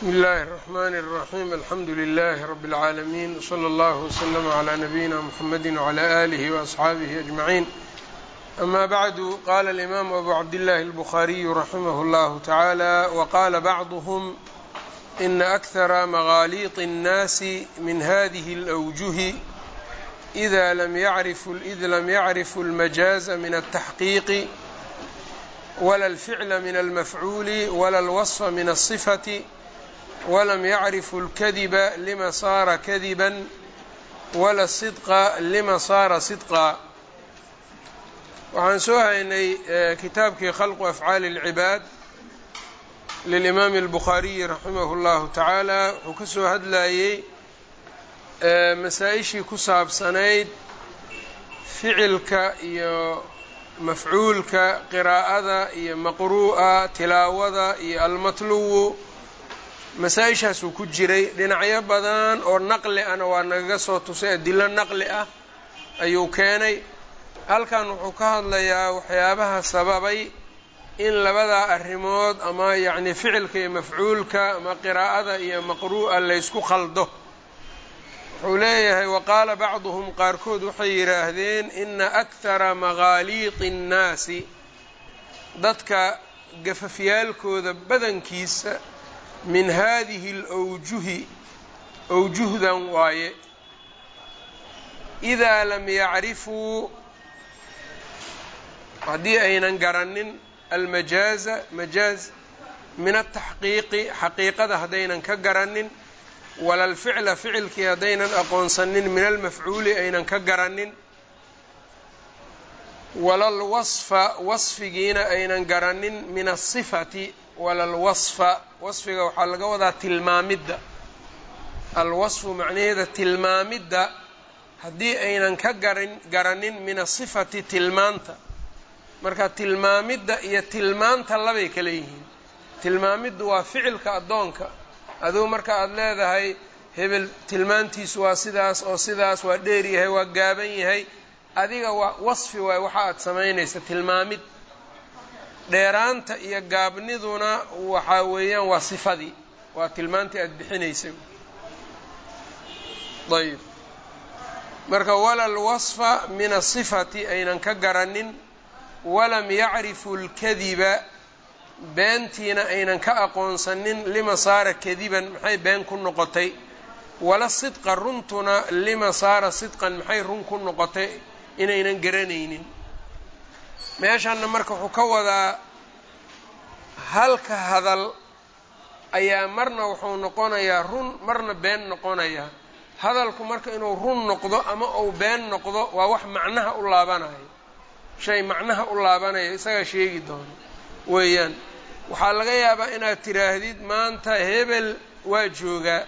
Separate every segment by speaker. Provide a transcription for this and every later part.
Speaker 1: bsmi اllahi الرحmn الرaحيم alxamdu لlh رb العaalمين وslى اllه وslm عlى نabيina mحamedi وعlى آlih وأصxaabihi أجمعين أma bعdu qala الإmam أbu cabdالlahi الbخariي raximh اllah taعalى وqala bعضhm إna أkثra mغاliط الناsi min hadiه الأwجه إda id lam ycrifuu الmajaaza min التaxqiiqi wla الficla min الmafcuuli wla الwaصfa min الصfaةi wlam yacrifu اlkadiba lima saara kadiba wala sidqa lima saara sidqa waxaan soo haynay kitaabkii khalqu afcaali اlcibaad lilimaami اlbukhaariyi raximah اllahu tacaala wuxuu ka soo hadlayey masaa-ishii ku saabsanayd ficilka iyo mafcuulka qiraa'ada iyo maqru'a tilaawada iyo almatluwu masaa-ishaasuu ku jiray dhinacyo badan oo naqli ahna waa nagaga soo tusay adilo naqli ah ayuu keenay. Halkan wuxuu ka hadlayaa waxyaabaha sababay in labadaa arrimood ama yacni ficilka iyo mafcuulka ama qiraa'ada iyo maqru'a laysku khaldo wuxuu leeyahay waqaala bacduhum qaarkood waxay yidhaahdeen ina akhara maqaaliiqi nnaasi dadka gafafyaalkooda badankiisa min hadihi alawjuhi awjuhdan waaye idaa lam yacrifuu haddii aynan garanin almajaaza majaaz min ataxqiiqi xaqiiqada haddaynan ka garanin wala alficla ficilkii haddaynan aqoonsanin min almafcuuli aynan ka garanin wala alwasfa wasfigiina aynan garanin min asifati wala alwasfa wasfiga waxaa laga wadaa tilmaamidda. Alwasfu macnaheeda tilmaamidda haddii aynan ka garan garanin min asifati tilmaanta. Marka tilmaamidda iyo tilmaanta labay kala yihiin. Tilmaamiddu waa ficilka addoonka. Adugu marka aada leedahay hebel tilmaantiisu waa sidaas oo sidaas waa dheer yahay waa gaaban yahay. Adiga waa wasfi waay waxa aada samaynaysa tilmaamid dheeraanta iyo gaabniduna waxaa weeyaan waa sifadii. Waa tilmaantii aada bixinaysay. Ayb marka wala lwasfa min asifati aynan ka garanin walam yacrifuu lkadiba beentiina aynan ka aqoonsanin lima saara kadiban maxay been ku noqotay? Wala sidqa runtuna lima saara sidqan maxay run ku noqotay? Inaynan garanaynin meeshanna marka wuxuu ka wadaa halka hadal ayaa marna wuxuu noqonayaa run marna been noqonayaa hadalku marka inuu run noqdo ama uu been noqdo waa wax macnaha u laabanayo. Shay macnaha u laabanayo isagaa sheegi doono weeyaan waxaa laga yaabaa inaad tiraahdid maanta hebel waa joogaa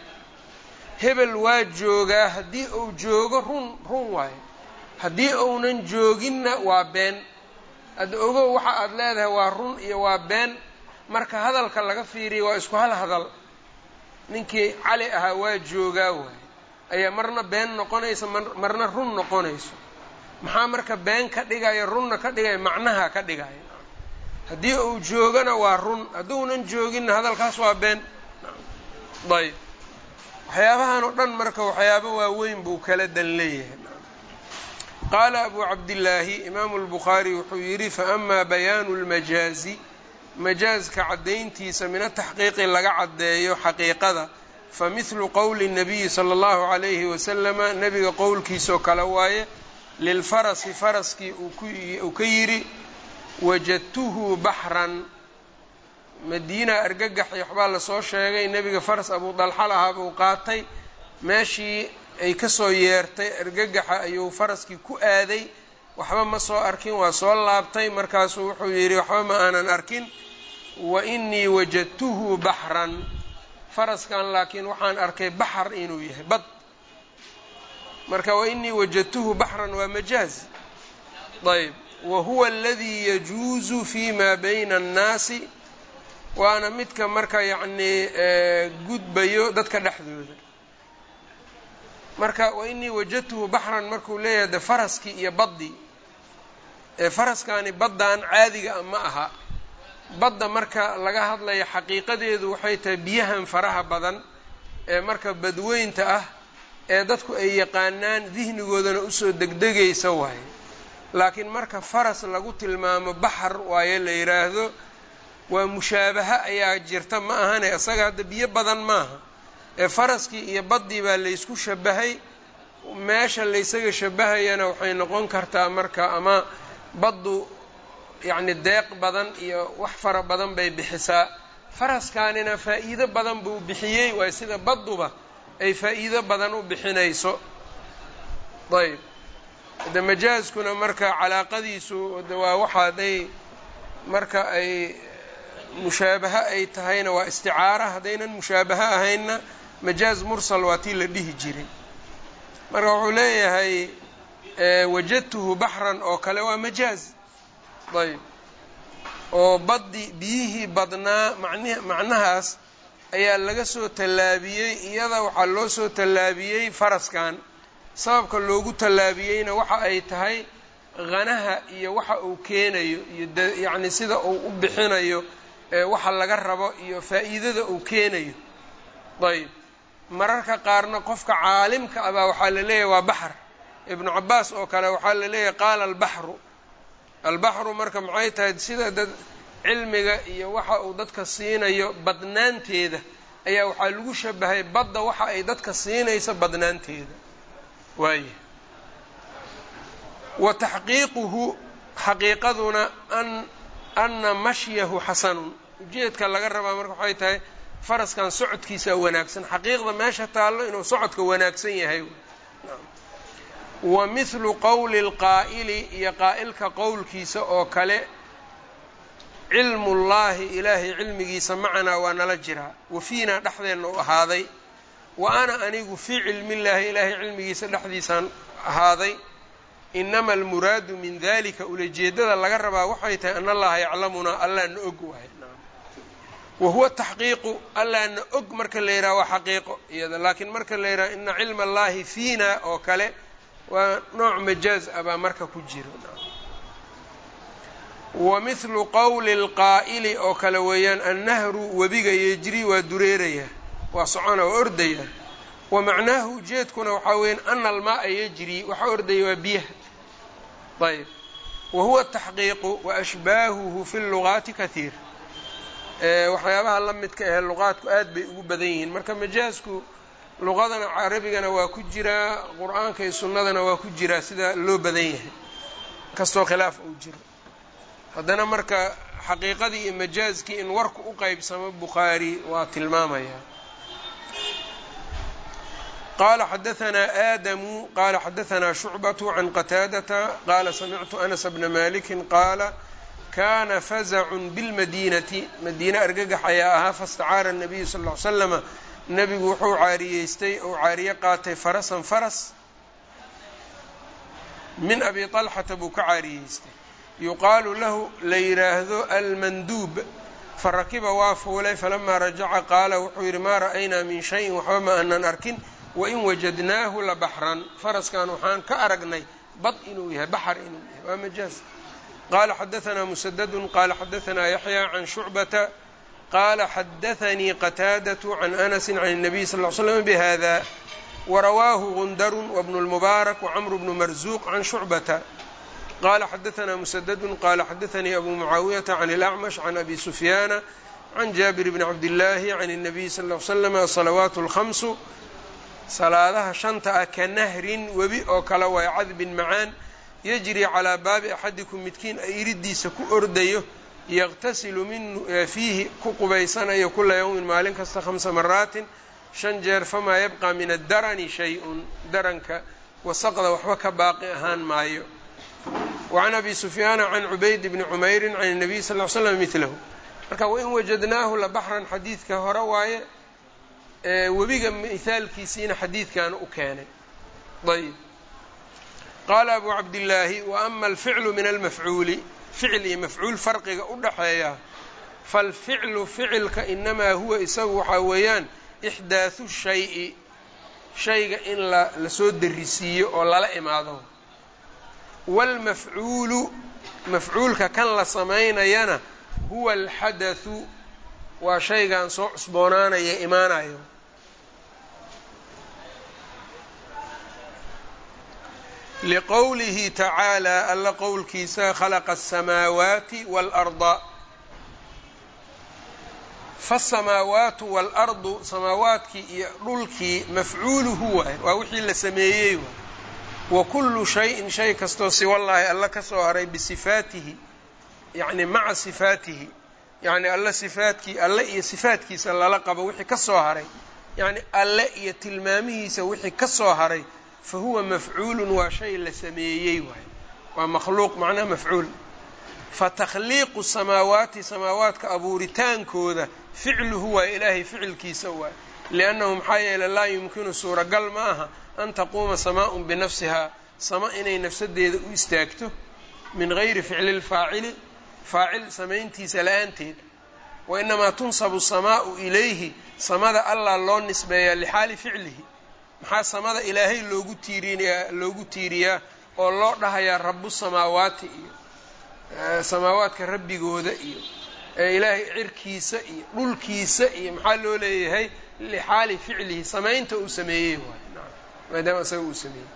Speaker 1: hebel waa joogaa haddii uu joogo run run waayo haddii uunan jooginna waa been hadda ogow waxa aad leedahay waa run iyo waa been. Marka hadalka laga fiiriya waa isku hal hadal. Ninkii cali ahaa waa joogaa waayo ayaa marna been noqonaysa marna run noqonayso. Maxaa marka been ka dhigaya runna ka dhigaya macnaha ka dhigaya haddii uu joogana waa run. Hadduunan jooginna hadalkaas waa been. Ayb waxyaabahan oo dhan marka waxyaaba waaweyn buu kala dan leeyahay qaala abu cabdillaahi imaamu lbukhaari wuxuu yidhi faama bayaanu lmajaazi majaazka caddayntiisa min ataxqiiqi laga caddeeyo xaqiiqada fa mithlu qowli nabiyi sala allahu calayhi wasalama nebiga qowlkiisoo kale waaye lilfarasi faraskii uu ka yidhi wajadtuhu baxran madiina argagaxi waxbaa la soo sheegay nebiga faras abuu dalxa lahaa buu qaatay meeshii ay ka soo yeertay argagaxa ayuu faraskii ku aaday. Waxba ma soo arkin waa soo laabtay. Markaasuu wuxuu yidhi waxba ma aanan arkin. Wa inii wajadtuhu baxran. Faraskan laakiin waxaan arkay baxar inuu yahay bad. Marka wa inii wajadtuhu baxran waa majaaz. Ayb wa huwa aladii yajuuzu fi ma bayna annaasi. Waana midka marka yacnii gudbayo dadka dhexdooda marka wa inii wajadtuhu baxran markuu leeyahay de faraskii iyo baddii ee faraskani baddan caadiga a ma aha. Badda marka laga hadlaya xaqiiqadeedu waxay tahay biyahan faraha badan. Ee marka badweynta ah ee dadku ay yaqaanaan dihnigoodana u soo degdegaysa waaye laakiin marka faras lagu tilmaamo baxar waaye la yidhaahdo waa mushaabaha ayaa jirta ma ahane isaga hadda biyo badan maaha ee faraskii iyo baddii baa laysku shabahay meesha laysaga shabahayana waxay noqon kartaa marka ama baddu yacni deeq badan iyo wax fara badan bay bixisaa. Faraskaanina faa'iido badan buu bixiyey waay sida badduba ay faa'iido badan u bixinayso. Ayb de majaaskuna marka calaaqadiisu waa waxa hadday marka ay mushaabaha ay tahayna waa isticaara. Haddaynan mushaabaha ahaynna majaaz mursal waa tii la dhihi jiray. Marka wuxuu leeyahay wajadtuhu baxran oo kale waa majaaz. Ayb oo baddi biyihii badnaa man macnahaas ayaa laga soo tallaabiyey iyada waxaa loo soo tallaabiyey faraskan. Sababka loogu tallaabiyeyna waxa ay tahay hanaha iyo waxa uu keenayo iyo yacni sida uu u bixinayo waxa laga rabo iyo faa'iidada uu keenayo. Ayb mararka qaarna qofka caalimka ah baa waxaa la leeyahay waa baxr ibnu cabaas oo kale waxaa la leeyahay qaala albaxru. Albaxru marka maxay tahay? Sida dad cilmiga iyo waxa uu dadka siinayo badnaanteeda ayaa waxaa lagu shabahay badda waxa ay dadka siinaysa badnaanteeda. Waaya wa taxqiiquhu xaqiiqaduna an ana mashyahu xasanun ujeedka laga rabaa marka waxay tahay faraskan socodkiisa wanaagsan. Xaqiiqda meesha taallo inuu socodka wanaagsan yahay. Wa mithlu qowli lqaa'ili iyo qaa'ilka qowlkiisa oo kale cilmu llaahi ilaahay cilmigiisa macanaa waa nala jiraa. Wa fiinaa dhexdeenna u ahaaday. Wa ana anigu fii cilmillaahi ilaahay cilmigiisa dhexdiisaan ahaaday. Inama almuraadu min dalika ulajeedada laga rabaa waxay tahay an allaha yaclamunaa allaana og wahay wa huwa taxqiiqu allaana og marka la yidhaha waa xaqiiqo iyada laakiin marka la yidhaha ina cilma allahi fiina oo kale waa nooc majaaz ah baa marka ku jiro. Wa mithlu qowli lqaa'ili oo kale weeyaan annahru webiga yejri waa dureeraya waa socona waa ordaya. Wa macnaahu ujeedkuna waxaa weeyaan ana almaaa yejri waxa ordaya waa biyaha. Ayb wa huwa taxqiiqu wa ashbaahuhu fi lugaati kathiir waxyaabaha la midka ahe luqaadku aad bay ugu badan yihiin. Marka majaasku luqadana carabigana waa ku jiraa qur'aanka iyo sunnadana waa ku jiraa sida loo badan yahay. Kastoo khilaaf uu jiro. Haddana marka xaqiiqadii iyo majaaskii in warku u qeybsamo bukhaari waa tilmaamaya. Qala xadaanaa aadamu qala xadaanaa shucbatu can qataadata qaala samictu anas bna maliki qaala kaana fazcun bilmadiinati madiine argagax ayaa ahaa fastacaara nabiyu sal ly slama nebigu wuxuu caariyaystay ou caariye qaatay farasan faras min abi طalxata buu ka caariyaystay yuqaalu lahu la yidhaahdo almanduub farakiba waa fuulay falamaa rajaca qaala wuxuu yidhi maa ra'aynaa min shayin waxba ma aanan arkin wain wajadnaahu labaxran faraskan waxaan ka aragnay bad inuu yahay baxar inuu yahay waa majaaz qala xadaanaa musadadu qala xadaanaa yaxya can shucbata qala xadaanii qataadatu can anasi can الnabiy sal ly slam bihada warawaahu gundaru wbnu اlmubaarak wcamru bnu marzuuq can shucbata qala xadaanaa musadadu qala xadaanii abu mucaawiyata can اlacmash can abi sufyaana can jaabir bni cabdillaahi can الnabiy sal ly slama salawaat اlhamsu salaadaha shanta ah ka nahrin webi oo kale waay cadbin macaan yajri calaa baabi axadikum midkiin ay iridiisa ku ordayo yaqtasilu min fiihi ku qubaysanayo kula yowmin maalin kasta khamsa maraatin shan jeer famaa yabqa min addarani shay-un daranka wasaqda waxba ka baaqi ahaan maayo. Wacan abi sufyaana can cubayd bni cumeyrin can الnabiy sal ly slam midlahu marka wain wajadnaahu labaxran xadiidka hore waaye webiga mihaalkiisiina xadiidkan u keenay. Ayb qaala abu cabdillaahi wa ama alficlu min almafcuuli ficil iyo mafcuul farqiga u dhaxeeya falficlu ficilka inamaa huwa isagu waxaa weeyaan ixdaaثu shayi shayga in la la soo darisiiyo oo lala imaado wاlmafcuulu mafcuulka kan la samaynayana huwa alxadathu waa shaygan soo cusboonaanaya imaanayo liqowlihi tacaalaa alla qowlkiisa khalaqa asamaawaati waalarda fasamaawaatu waalardu samaawaadkii iyo dhulkii mafcuuluhu waay waa wixii la sameeyey waay wa kullu shayin shay kastoo siwallaahi alla ka soo haray bisifaatihi yacni maca sifaatihi yacni alle sifaadkii alle iyo sifaadkiisa lala qabo wixii ka fa huwa mafcuulun waa shay la sameeyey waay waa makhluuq macnaha mafcuul fa takhliiqu samaawaati samaawaadka abuuritaankooda ficluhu waa ilaahay ficilkiisa waay liannahu maxaa yeele laa yumkinu suuragal ma aha an taquuma samaaءun binafsihaa sama inay nafsadeeda u istaagto min gayri ficli lfaacili faacil samayntiisa la'aanteed wa inamaa tunsabu samaau ilayhi samada allah loo nisbeeyaa lixaali ficlihi maxaa samada ilaahay loogu tiiriyaa loogu tiiriyaa oo loo dhahayaa rabu samaawaati iyo samaawaadka rabbigooda iyo ilaahay cirkiisa iyo dhulkiisa iyo maxaa loo leeyahay? Lixaali ficlihi samaynta uu sameeyey waay maadaama isaga uu sameeyey.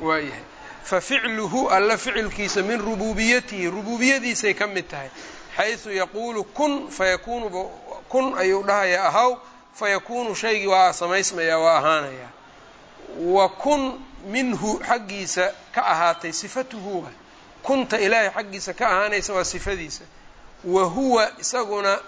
Speaker 1: Waayahay. Fa ficluhu alla ficilkiisa min rububiyatihi rububiyadiisay ka mid tahay. Xaysu yaquulu kun fayakuunu kun ayuu dhahayaa ahaw fayakuunu shaygii waa samaysmayaa waa ahaanayaa wa kun minhu xaggiisa ka ahaatay sifatuhu waay kunta ilaahay xaggiisa ka ahaanaysa waa sifadiisa wa huwa isaguna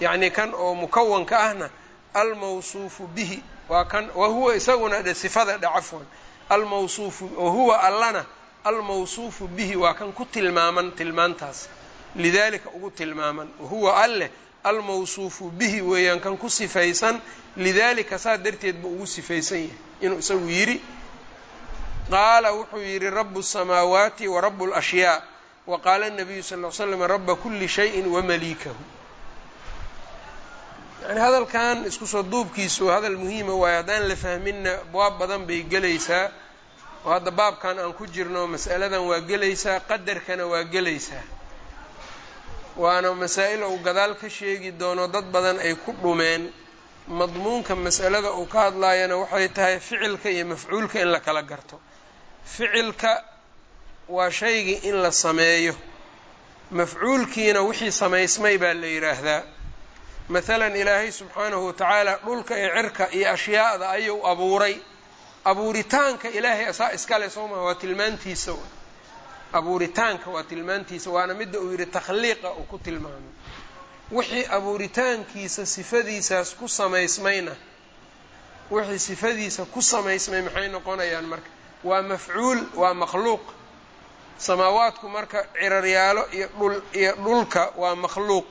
Speaker 1: yacni kan oo mukawanka ahna almawsuufu bihi waa kan wahuwa isaguna dhe sifada dhe cafwan almawsuufu wahuwa allana almawsuufu bihi waa kan ku tilmaaman tilmaantaas lidalika ugu tilmaaman wahuwa alleh almawsuufu bihi weeyaan kan ku sifaysan lidalika saa darteed ba ugu sifaysan yahay inuu isagu yidhi qaala wuxuu yidhi rabu الsamaawaati wa rabu اlashyaa wa qaala الnabiyu sal ly slam raba kuli shayin wamaliikahu yani hadalkan isku soo duubkiisu hadal muhiima waayo haddaan la fahminna abwaab badan bay gelaysaa oo hadda baabkan aan ku jirno mas'aladan waa gelaysaa qadarkana waa gelaysaa waana masaa-il uu gadaal ka sheegi doono dad badan ay ku dhumeen. Madmuunka mas'alada uu ka hadlaayana waxay tahay ficilka iyo mafcuulka in la kala garto. Ficilka waa shaygii in la sameeyo. Mafcuulkiina wixii samaysmay baa la yidhaahdaa masalan ilaahay subxaanahu watacaala dhulka ee cirka iyo ashyaada ayuu abuuray. Abuuritaanka ilaahay asaa iskale soo maha waa tilmaantiisa abuuritaanka waa tilmaantiisa waana midda uu yidhi takhliiqa uu ku tilmaamay wixii abuuritaankiisa sifadiisaas ku samaysmayna wixii sifadiisa ku samaysmay maxay noqonayaan marka? Waa mafcuul waa makhluuq. Samaawaadku marka ciraryaalo iyo dhul iyo dhulka waa makhluuq.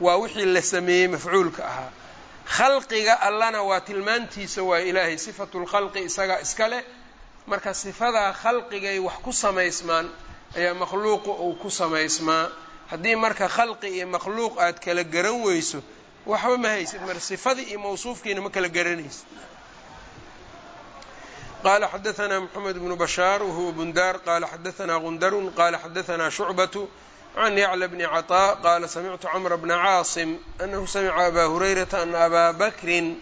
Speaker 1: Waa wixii la sameeyey mafcuulka ahaa. Khalqiga allana waa tilmaantiisa waa ilaahay sifatu lkhalqi isagaa iska leh. Marka sifadaa khalqigay wax ku samaysmaan ayaa makhluuqa uu ku samaysmaa haddii marka khalqi iyo makhluuq aad kala garan weyso waxba ma haysid mar sifadii iyo mawsuufkiina ma kala garanaysid qala xadaثna mxamed bnu bashaar wahuwa bundaar qala xadaثna gundarun qala xadaثna shucbaة can yacla bni caطاء qala samictu cmra bna caasim anahu samica aba hurayrata ana aba bakrin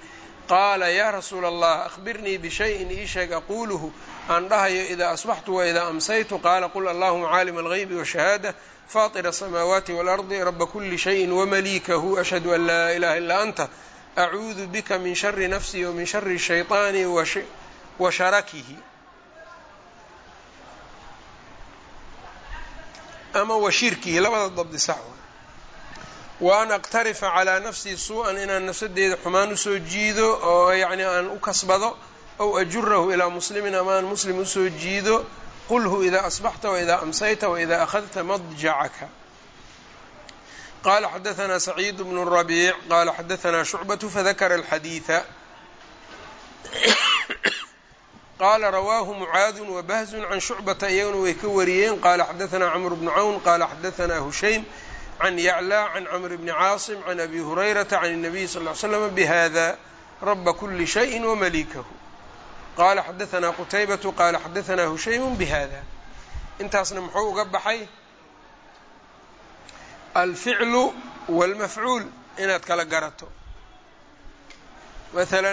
Speaker 1: qaala ya rasuula allah akhbirnii bishayin ii sheeg aquuluhu aan dhahayo idaa asbaxtu waidaa amsaytu qaala qul allahuma caalima algaybi washahaada faطira asamaawaati waalardi raba kuli shayin wamaliikahu ashhadu an laa ilaha ilaa anta acuudu bika min shari nafsii wamin shari shayطaani wa sharakihi. Ama wa shirkihi labada dabdi sax wa an aqtarifa calaa nafsii suu-an inaan nafsadeeda xumaan u soo jiido oo yacni aan u kasbado ow ajurahu ilaa muslimin amaan muslim u soo jiido qulhu idaa asbaxta waidaa amsayta waidaa akhadta madjacaka qala xadaanaa saciid bnu rabiic qala xadaanaa shucbatu fadakara alxadiida qala rawaahu mucaadu wabahzun can shucbata iyaguna way ka wariyeen qala xadaanaa cmr bnu cawn qala xadaanaa hushaym can yaclaa can camr bni caasim can abi hurayrata can الnabiy sal ly slm bihada raba kuli shayi wamalikahu qaala xadaanaa qutaybatu qaala xadaanaa hushaymu bihada intaasna muxuu uga baxay alficlu wاlmafcuul inaad kala garato maala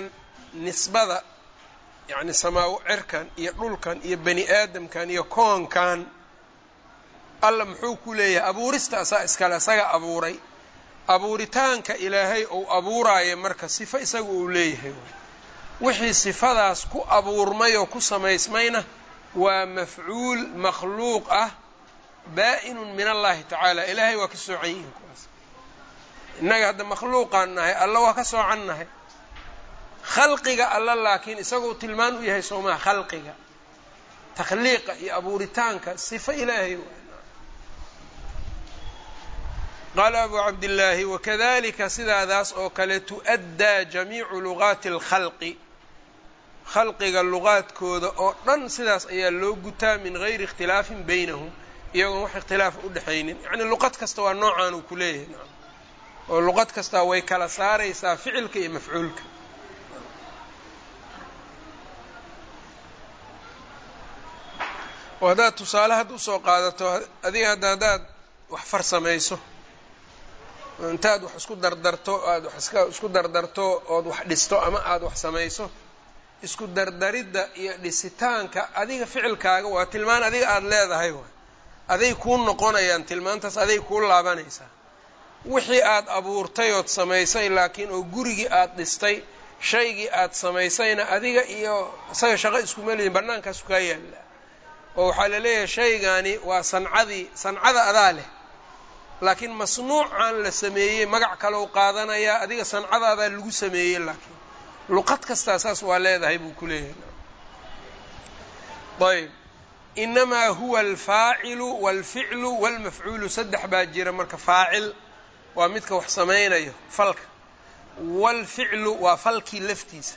Speaker 1: nisbada yani samaawo cirkan iyo dhulkan iyo bani aadamkan iyo koonkan alla muxuu ku leeyahay abuurista asaa iskale isaga abuuray abuuritaanka ilaahay ou abuuraaya marka sifo isaga uu leeyahay wixii sifadaas ku abuurmay oo ku samaysmayna waa mafcuul makhluuq ah baa-inun min allahi tacaala. Ilaahay waa ka soocan yihiin kuwaas. Innaga hadda makhluuqaan nahay alla waa ka soocan nahay. Khalqiga alla laakiin isagoo tilmaan u yahay soomaha khalqiga. Takhliiqa iyo abuuritaanka sifo ilaahay qaala abu cabdillaahi wakadalika sidaadaas oo kale tu'addaa jamiicu lugaati alkhalqi khalqiga luqaadkooda oo dhan sidaas ayaa loo gutaa min gayri ikhtilaafin baynahum iyagoon wax ikhtilaaf u dhexaynin. Yacni luqad kasta waa noocaan uu ku leeyahay oo luqad kastaa way kala saaraysaa ficilka iyo mafcuulka. Oo haddaad tusaale hadda u soo qaadato adiga hadda haddaad wax farsamayso intaad wax isku dardarto aada wax isku dardarto ood wax dhisto ama aada wax samayso isku dardaridda iyo dhisitaanka adiga ficilkaaga waa tilmaan adiga aada leedahay waay. Aday kuu noqonayaan tilmaantaas aday kuu laabanaysaa. Wixii aada abuurtay ood samaysay laakiin oo gurigii aada dhistay shaygii aada samaysayna adiga iyo isaga shaqo iskuma lihin bannaankaasu kaa yaallaa oo waxaa la leeyahay shaygani waa sancadii sancada adaa leh. Laakiin masnuucan la sameeyey magac kalow qaadanayaa adiga sancadaadaa lagu sameeyey laakiin luqad kastaa saas waa leedahay buu ku leeyahay. Ayb inamaa huwa alfaacilu walficlu walmafcuulu. Saddex baa jira marka faacil. Waa midka wax samaynayo falka. Walficlu waa falkii laftiisa.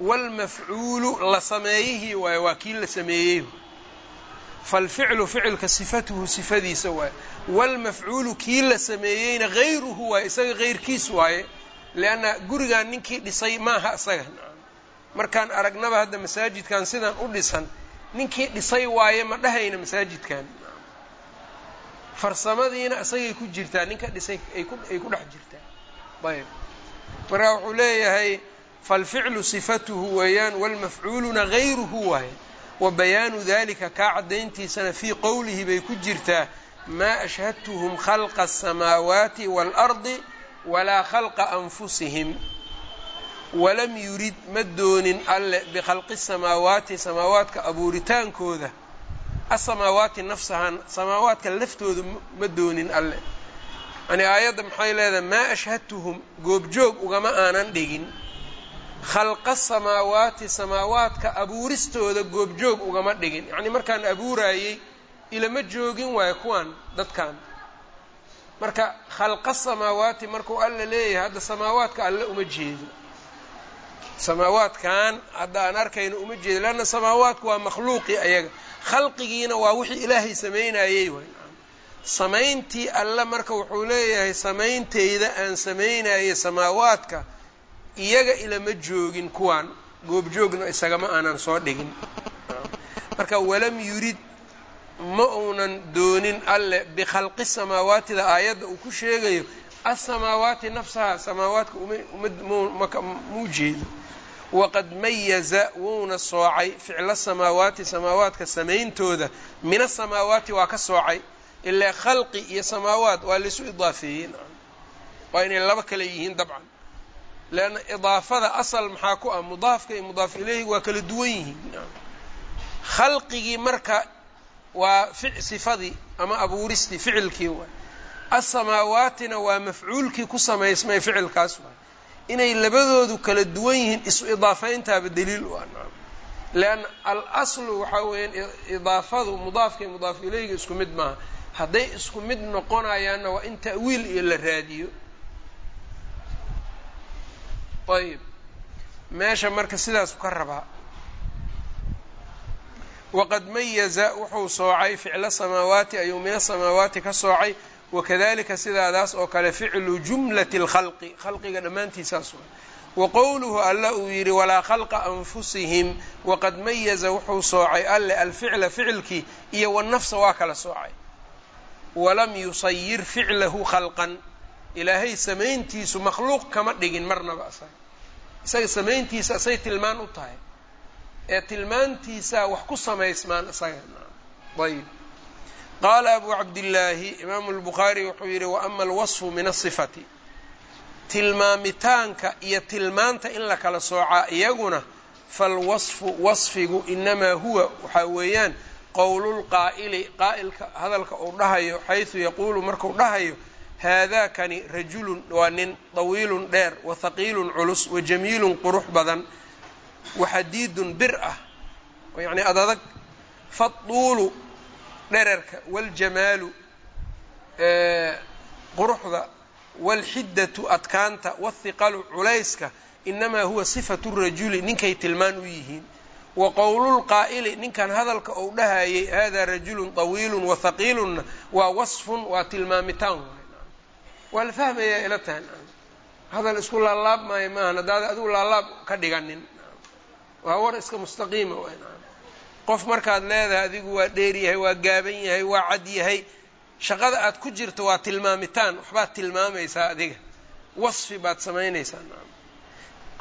Speaker 1: Walmafcuulu la sameeyihii waaye waa kii la sameeyey. Falficlu ficilka sifatuhu sifadiisa waaye. Walmafcuulu kii la sameeyeyna gayruhu waaye isaga geyrkiis waaye lianna gurigan ninkii dhisay maaha isaga markaan aragnaba hadda masaajidkan sidan u dhisan ninkii dhisay waaye ma dhahayna masaajidkan farsamadiina isagay ku jirtaa ninka dhisay ay ku dhex jirtaa. Ayb marka wuxuu leeyahay falficlu sifatuhu weeyaan walmafcuuluna gayruhu waaye. Wa bayaanu dalika kaa caddayntiisana fii qowlihi bay ku jirtaa maa ashhadtuhum khalqa asamaawaati waalardi walaa khalqa anfusihim walam yurid ma doonin alle bikhalqi samaawaati samaawaadka abuuritaankooda. Asamaawaati nafsahan samaawaadka laftooda ma doonin alle. Yani aayadda maxay leedahay? Maa ashhadtuhum goobjoog ugama aanan dhigin. Khalqa samaawaati samaawaadka abuuristooda goobjoog ugama dhigin. Yacni markaan abuuraayey ilama joogin waayo kuwan dadkan marka khalqa samaawaati markuu alla leeyahay hadda samaawaadka alle uma jeedo samaawaadkan hadda aan arkayno uma jeedo leanna samaawaadku waa makhluuqii ayaga. Khalqigiina waa wixii ilaahay samaynayey waay samayntii alle marka wuxuu leeyahay sameynteyda aan samaynayay samaawaadka iyaga ilama joogin kuwaan. Goobjoogna isagama aanan soo dhigin. Marka walam yurid ma uunan doonin alle bikhalqi samaawaatida aayadda uu ku sheegayo asamaawaati nafsaha samaawaadka muu jeedo. Waqad mayaza wuuna soocay ficla samaawaati samaawaadka samayntooda min asamaawaati waa ka soocay ilaa khalqi iyo samaawaat waa laysu idaafeeyey waa inay laba kale yihiin dabcan. Leanna idaafada asal maxaa ku ah mudaafka iyo mudaaf ileyhi waa kala duwan yihiin khalqigii marka waa sifadii ama abuuristii ficilkii waay. Asamaawaatina waa mafcuulkii ku samaysmay ficilkaas waay. Inay labadoodu kala duwan yihiin isu idaafeyntaaba daliil u ah. Leanna al aslu waxaa weeyaan idaafadu mudaafka iyo mudaaf ileyga isku mid maaha. Hadday isku mid noqonayaanna waa in ta'wiil iyo la raadiyo. Ayb meesha marka sidaasu ka rabaa waqad mayaza wuxuu soocay ficla samaawaati ayuu min asamaawaati ka soocay wakadalika sidaadaas oo kale ficlu jumlati اlkhalqi khalqiga dhammaantiisaas wa qowluhu alla uu yidhi walaa khalqa anfusihim waqad mayaza wuxuu soocay alle alficla ficilkii iyo wanafsa waa kala soocay walam yusayir ficlahu khalqan ilaahay samayntiisu makhluuq kama dhigin marnaba asaga isaga samayntiisa asay tilmaan u tahay ee tilmaantiisaa wax ku samaysmaan isaga ayb qaala abu cabdillaahi imaamu lbukhaari wuxuu yidhi waama alwasfu min asifati tilmaamitaanka iyo tilmaanta in la kala soocaa iyaguna falwasfu wasfigu inamaa huwa waxaa weeyaan qowlulqaa'ili qaa'ilka hadalka uu dhahayo xaysu yaquulu marku dhahayo haadaakani rajulun waa nin dawiilun dheer wa haqiilun culus wa jamiilun qurux badan wa xadiidun bir ah yacni adadag faduulu dhererka waljamaalu quruxda waalxiddatu adkaanta waathiqalu culayska inamaa huwa sifatu rajuli ninkay tilmaan u yihiin. Wa qowlulqaa'ili ninkan hadalka uu dhahayay hada rajulun طawiilun wa haqiilunna waa wasfun waa tilmaamitaan. Waa la fahmayaa ila tahay hadal isku laalaab maayo maahan haddaad adigu laalaab ka dhiganin waa war iska mustaqiima qof markaad leedahay adigu waa dheer yahay waa gaaban yahay waa cad yahay. Shaqada aad ku jirto waa tilmaamitaan. Waxbaad tilmaamaysaa adiga. Wasfi baad samaynaysaa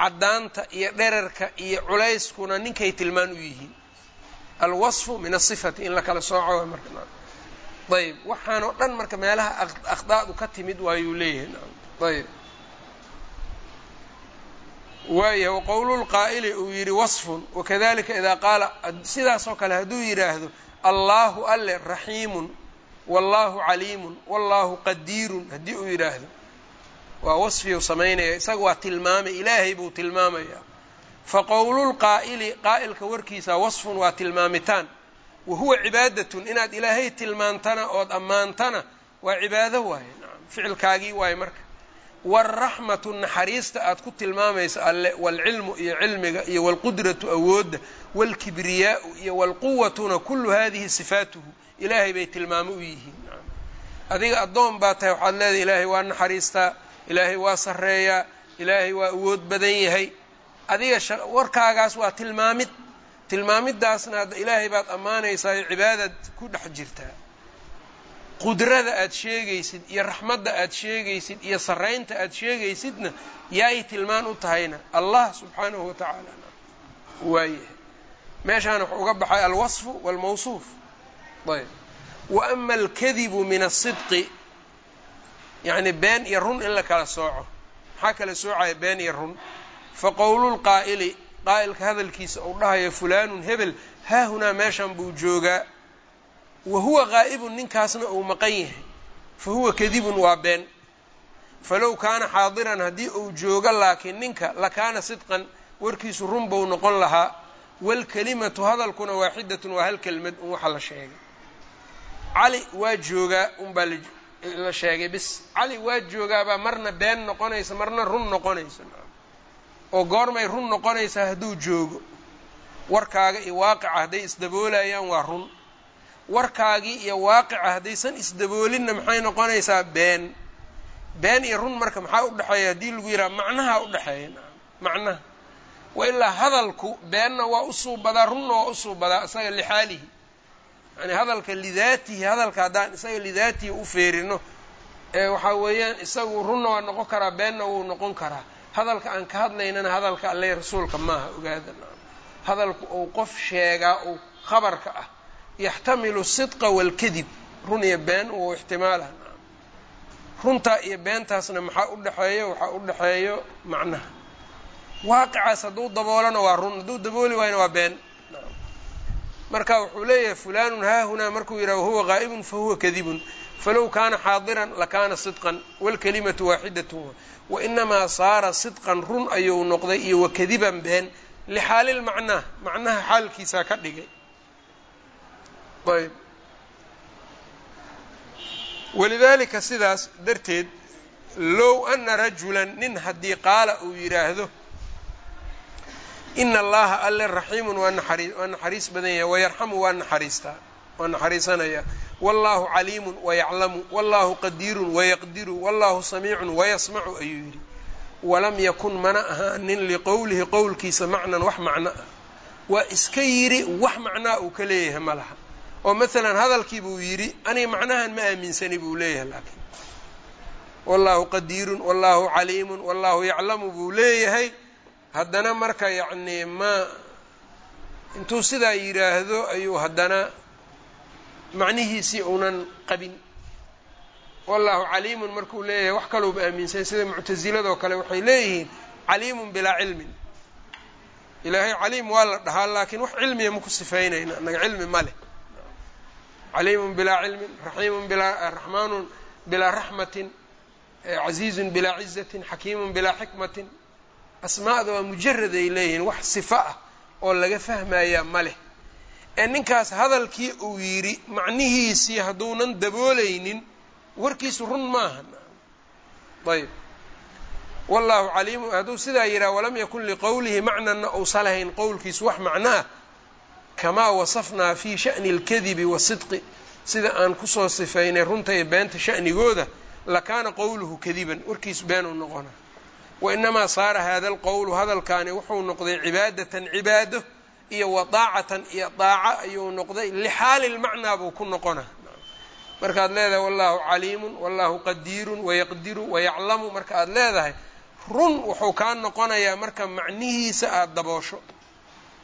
Speaker 1: caddaanta iyo dherarka iyo culayskuna ninkay tilmaan u yihiin. Alwasfu min asifati in la kala sooco marka. Ayb waxaan oo dhan marka meelaha akhdaadu ka timid waayuu leeyahay. Ayb waayah waqowlulqaa'ili uu yidhi wasfun. Wakadalika idaa qaala sidaasoo kale hadduu yidhaahdo allahu alle raxiimun wallahu caliimun wallahu qadiirun haddii uu yidhaahdo. Waa wasfiyuu samaynaya isaga waa tilmaamay ilaahay buu tilmaamayaa. Faqowlulqaa'ili qaa'ilka warkiisa wasfun waa tilmaamitaan. Wa huwa cibaadatun inaad ilaahay tilmaantana ood ammaantana waa cibaado waaye. Ficilkaagii waaye marka waalraxmatu naxariista aad ku tilmaamaysa alle waalcilmu iyo cilmiga iyo waalqudratu awoodda waalkibriyaau iyo waalquwatuna kullu hadihi sifaatuhu ilaahay bay tilmaamo u yihiin adiga addoon baa tahay waxaad leedahay ilaahay waa naxariistaa ilaahay waa sarreeyaa ilaahay waa awood badan yahay adiga warkaagaas waa tilmaamid tilmaamidaasna hadda ilaahay baad ammaanaysaa cibaadaad ku dhex jirtaa qudrada aad sheegaysid iyo raxmadda aad sheegaysid iyo sarraynta aad sheegaysidna yaay tilmaan u tahayna allah subxaanahu wa tacaala waayahay meeshaana wuxuu uga baxay alwasfu waalmawsuuf ayb. Wa ama alkadibu min asidqi yacni been iyo run in la kala sooco. Maxaa kala soocaya been iyo run? Fa qowlulqaa'ili qaa'ilka hadalkiisa uu dhahayo fulaanun hebel haahunaa meeshan buu joogaa wa huwa qaa'ibun ninkaasna uu maqan yahay fa huwa kadibun waa been. Falow kaana xaadiran haddii uu joogo laakiin ninka lakaana sidqan warkiisu run buu noqon lahaa. Waalkelimatu hadalkuna waaxidatun waa hal kelmad un waxa la sheegay. Cali waa joogaa unbaa la sheegay bis cali waa joogaabaa marna been noqonaysa marna run noqonaysa. Oo goormay run noqonaysaa hadduu joogo warkaaga iyo waaqica hadday isdaboolayaan waa run warkaagii iyo waaqica haddaysan isdaboolinna maxay noqonaysaa been. Been iyo run marka maxaa udhexeeya haddii lagu yidhaha macnaha udhexeeya macnaha. Wa ilaa hadalku beenna waa usuubadaa runna waa usuubadaa isaga lixaalihi. Yani hadalka lidaatihi hadalka haddaan isaga lidaatihi u feerino ee waxaa weeyaan isagu runna waa noqon karaa beenna wuu noqon karaa. Hadalka aan ka hadlaynana hadalka alle rasuulka maaha ogaada. Hadalku uu qof sheegaa uu khabarka ah yaxtamilu sidqa waalkadib run iyo been uu ixtimaala runtaa iyo beentaasna maxaa u dhexeeyo waxaa u dhexeeyo macnaha. Waaqicaas hadduu daboolana waa run hadduu dabooli waayna waa been. Marka wuxuu leeyahay fulanun haahunaa markuu yidhaha wahuwa qaa'ibun fahuwa kadibun. Falow kaana xaadiran lakaana sidqan. Waalkalimatu waaxidatun wainamaa saara sidqan run ayuu noqday iyo wakadiban been. Lixaalilmacnaa macnaha xaalkiisaa ka dhigay ayb. Walidaalika sidaas darteed low ana rajulan nin haddii qaala uu yidhaahdo ina allaha alle raxiimun waa naxariis waa naxariis badan yahay wayarxamu waa naxariistaa waa naxariisanaya. Wallahu caliimun wayaclamu wallahu qadiirun wayaqdiru wallahu samiicun wayasmacu ayuu yidhi. Walam yakun mana ahaanin liqowlihi qowlkiisa macnan wax macno ah. Waa iska yidhi wax uu ka leeyahay ma oo maalan hadalkii buu yidhi aniga macnahan ma aaminsani buu leeyahay laakiin. Wallahu qadiirun wallahu caliimun wallahu yaclamu buu leeyahay. Haddana marka yacnii ma intuu sidaa yidhaahdo ayuu haddana macnihiisii uunan qabin. Wallahu caliimun markuu leeyahay wax kalouba aaminsan sida muctasiladoo kale waxay leeyihiin caliimun bilaa cilmin. Ilaahay caliim waa la dhahaa laakiin wax cilmiya maku sifaynayna annaga cilmi ma leh caliimun bilaa cilmin raxiimun bilaa raxmaanun bilaa raxmatin casiizun bilaa cizatin xakiimun bilaa xikmatin asmaa'da waa mujarad ay leeyihiin wax sifo ah oo laga fahmayaa ma leh ee ninkaas hadalkii uu yidhi macnihiisii hadduunan daboolaynin warkiisu run maaha ayb wallahu caliimu hadduu sidaa yidhaha walam yakun liqowlihi macnana uusa qowlkiisu wax macnaah kamaa wasafnaa fi sha'ni اlkadibi wasidqi sida aan ku soo sifaynay runta iyo beenta sha'nigooda lakaana qowluhu kadiban. Warkiisu beenuu noqona wainamaa saara hada alqowlu hadalkaani wuxuu noqday cibaadatan cibaado iyo wadaacatan iyo daaco ayuu noqday. Lixaali lmacnaa buu ku noqona markaad leedahay wallahu caliimun wallahu qadiirun wayaqdiru wayaclamu marka aad leedahay run wuxuu kaa noqonayaa marka macnihiisa aada daboosho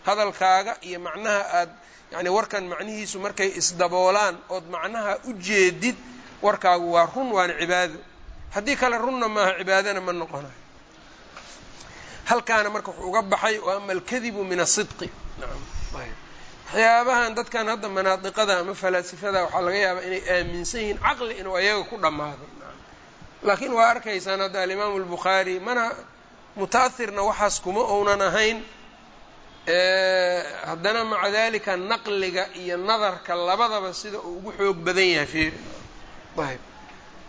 Speaker 1: hadalkaaga iyo macnaha aad yani warkan macnihiisu markay isdaboolaan ood macnaha u jeedid warkaagu waa run waana cibaado. Haddii kale runna maaha cibaadana ma noqonayo halkaana marka wuxuu uga baxay wa ama alkadibu min asidqi waxyaabahan dadkan hadda manaadiqada ama falaasifada waxaa laga yaabaa inay aaminsan yihiin caqli inuu ayaga ku dhammaado. Laakiin waa arkaysaan hadda alimaamu albukhaari mana muta'ahirna waxaas kuma ounan ahayn haddana maca dalika naqliga iyo nadarka labadaba sida uu ugu xoog badan yahay fiiri ayb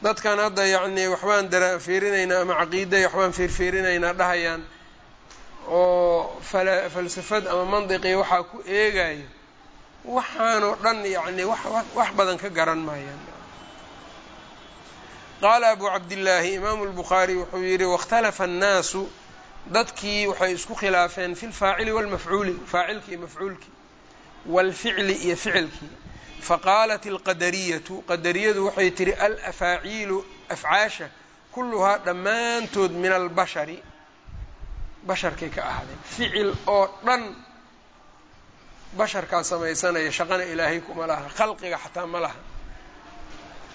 Speaker 1: dadkan hadda yacni waxbaan dara fiirinaynaa ama caqiida waxbaan fiirfiirinaynaa dhahayaan oo fala falsafad ama mandiqii waxaa ku eegayo waxaanoo dhan yacni wax badan ka garan maayaan. Qaala abu cabdillaahi imaamu lbukhaari wuxuu yidhi wاkhtalafa annaasu dadkii waxay isku khilaafeen fi lfaacili walmafcuuli faacilkii iyo mafcuulkii wاlficli iyo ficilkii. Faqaalat alqadariyatu qadariyadu waxay tihi alafaaciilu afcaasha kulluhaa dhammaantood min albashari. Basharkay ka ahaadeen. Ficil oo dhan basharkaa samaysanaya shaqana ilaahay kuma laha khalqiga xataa ma laha.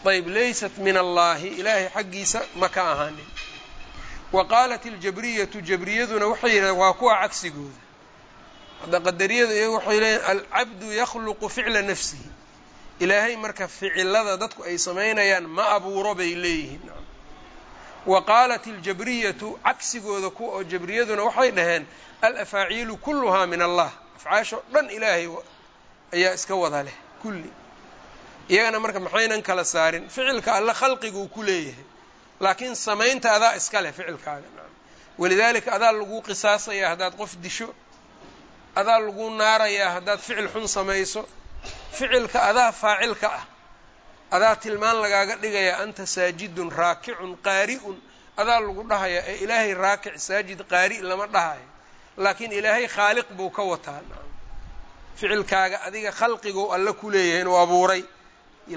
Speaker 1: Ayb laysat min allaahi ilaahay xaggiisa ma ka ahaanin wa qaalat aljabriyatu jabriyaduna waxay yidhahdeen waa kuwa cagsigooda. Hadda qadariyadu iyagu waxay leeyihiin alcabdu yakhluqu ficla nafsihi. Ilaahay marka ficilada dadku ay samaynayaan ma abuuro bay leeyihiin. Wa qaalat aljabriyatu cagsigooda kuwa oo jabriyaduna waxay dhaheen alafaaciilu kulluhaa min allah. Afcaasho dhan ilaahay ayaa iska wada leh kulli. Iyagana marka maxaynan kala saarin ficilka alle khalqiguu ku leeyahay laakiin samaynta adaa iska leh ficilkaaga walidaalika adaa laguu qisaasayaa haddaad qof disho adaa laguu naarayaa haddaad ficil xun samayso ficilka adaa faacilka ah adaa tilmaan lagaaga dhigayaa anta saajidun raakicun qaari'un adaa lagu dhahayaa ee ilaahay raakic saajid qaari lama dhahayo. Laakiin ilaahay khaaliq buu ka wataa. Ficilkaaga adiga khalqiguu alle ku leeyahay inuu abuuray.